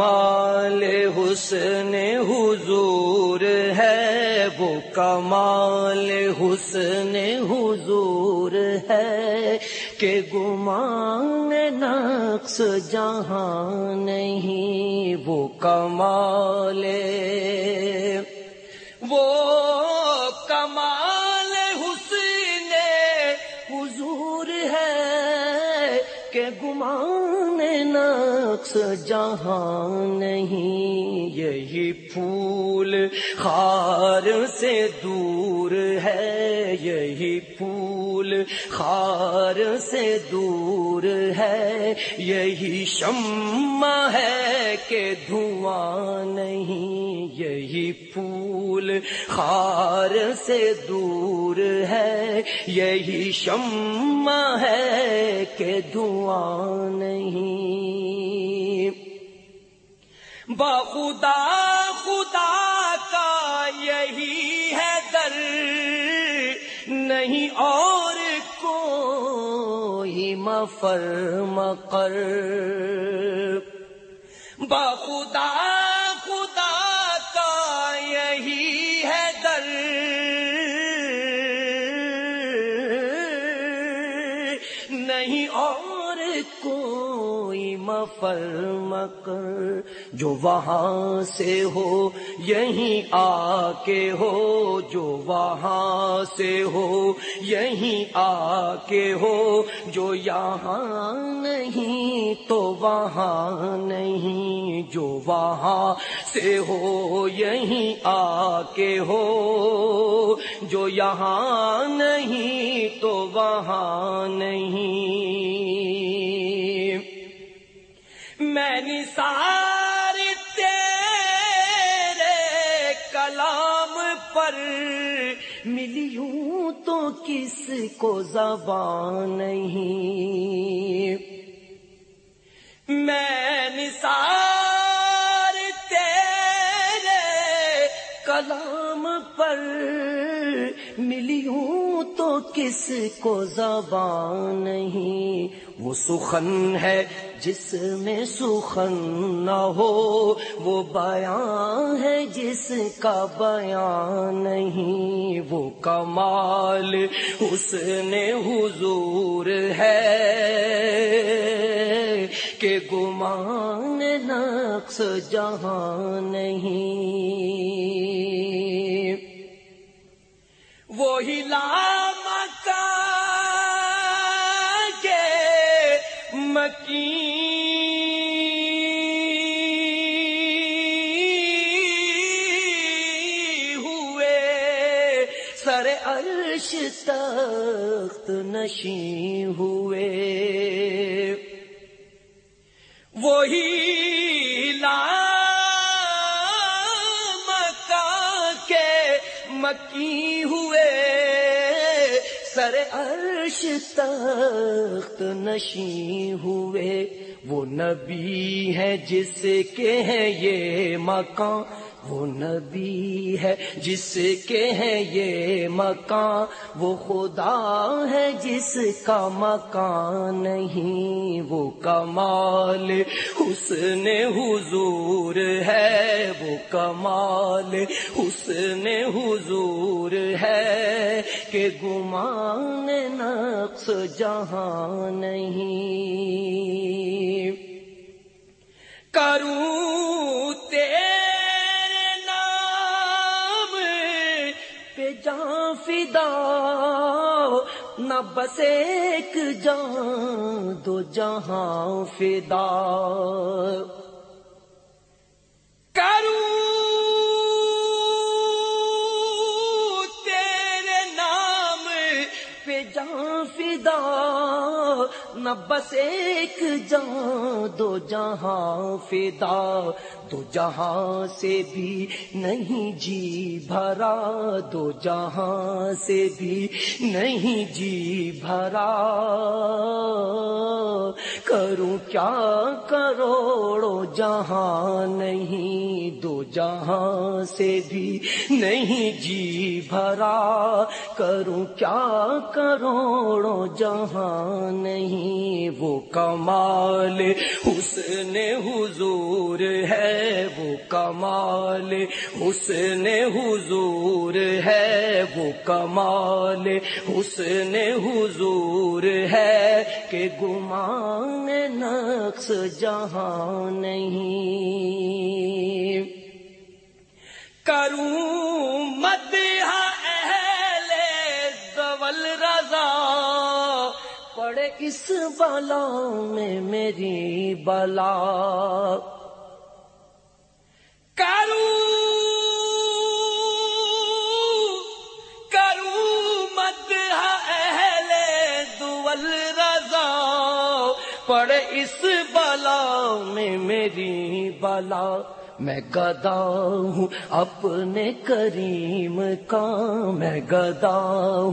مال حسن حضور ہے، وہ کمال حسن حضور ہے کہ گمان نقص جہاں نہیں، وہ کمال وہ کمال حسن حضور ہے کہ گمان نقص جہاں نہیں یہی پھول خار سے دور پھول خار سے دور ہے، یہی شمع ہے کہ دھواں نہیں، یہی پھول خار سے دور ہے، یہی شمع ہے کہ دھواں نہیں۔ بخدا خدا کا یہی نہیں اور کوئی مفر مقر بخدا خدا کا یہی کوئی مفر مکر جو وہاں سے ہو، یہیں آ کے ہو، جو وہاں سے ہو، یہیں آ کے ہو، جو یہاں نہیں تو وہاں نہیں، جو وہاں سے ہو، یہیں آ کے ہو، جو یہاں نہیں تو وہاں نہیں ملیوں تو کس کو زبان نہیں؟ میں نثار تیرے کلام پر ملیوں تو کس کو زبان نہیں؟ وہ سخن ہے جس میں سخن نہ ہو، وہ بیان ہے جس کا بیان نہیں۔ وہ کمال اس نے حضور ہے کہ گمان نقص جہاں نہیں۔ وہی لامکا کے مکی ہوئے سر عرش تخت نشی ہوئے وہی لامکا کے مکی سر عرش تخت نشین ہوئے وہ نبی ہے جس کے ہیں یہ مکان۔ وہ نبی ہے، جس کے ہیں یہ مکان، وہ خدا ہے جس کا مکان نہیں، وہ کمال حسن حضور ہے، وہ کمال حسن حضور ہے کہ گمان نقص جہاں نہیں۔ کروں فدا نہ بس ایک جان دو جہاں فدا۔ نہ بس ایک جان دو جہاں فدا، دو جہاں سے بھی نہیں جی بھرا، دو جہاں سے بھی نہیں جی بھرا۔ کروں کیا کروڑوں جہاں نہیں جہاں سے بھی نہیں جی بھرا کروں کیا کروڑوں جہاں نہیں وہ کمال حسن حضور ہے وہ کمال حسن حضور ہے وہ کمال حسن حضور ہے کہ گمان نقص جہاں نہیں پڑے بلا میں میری بلا۔ کروں کروں مد اہل دول رضا۔ پڑے اس بلا میں میری بلا۔ میں گدا ہوں، اپنے کریم کا میں گدا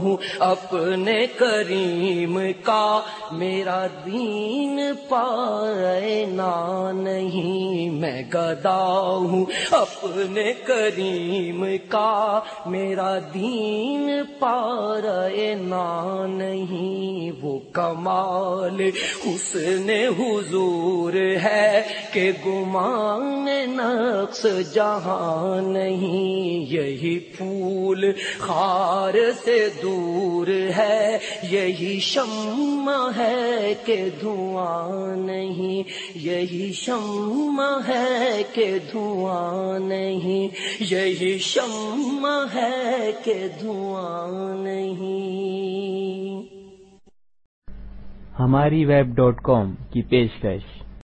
ہوں، اپنے کریم کا میرا دین پائے نا نہیں، میں گدا ہوں، اپنے کریم کا میرا دین پارے نا نہیں، وہ کمال حسن حضور ہے کہ گمان نقص جہاں نہیں، یہی پھول خار سے دور ہے، یہی شمع ہے کہ دھواں نہیں، یہی شمع ہے کہ دھواں نہیں، یہی شمع ہے کہ دھواں نہیں۔ ہماری ویب ڈاٹ کام کی پیشکش۔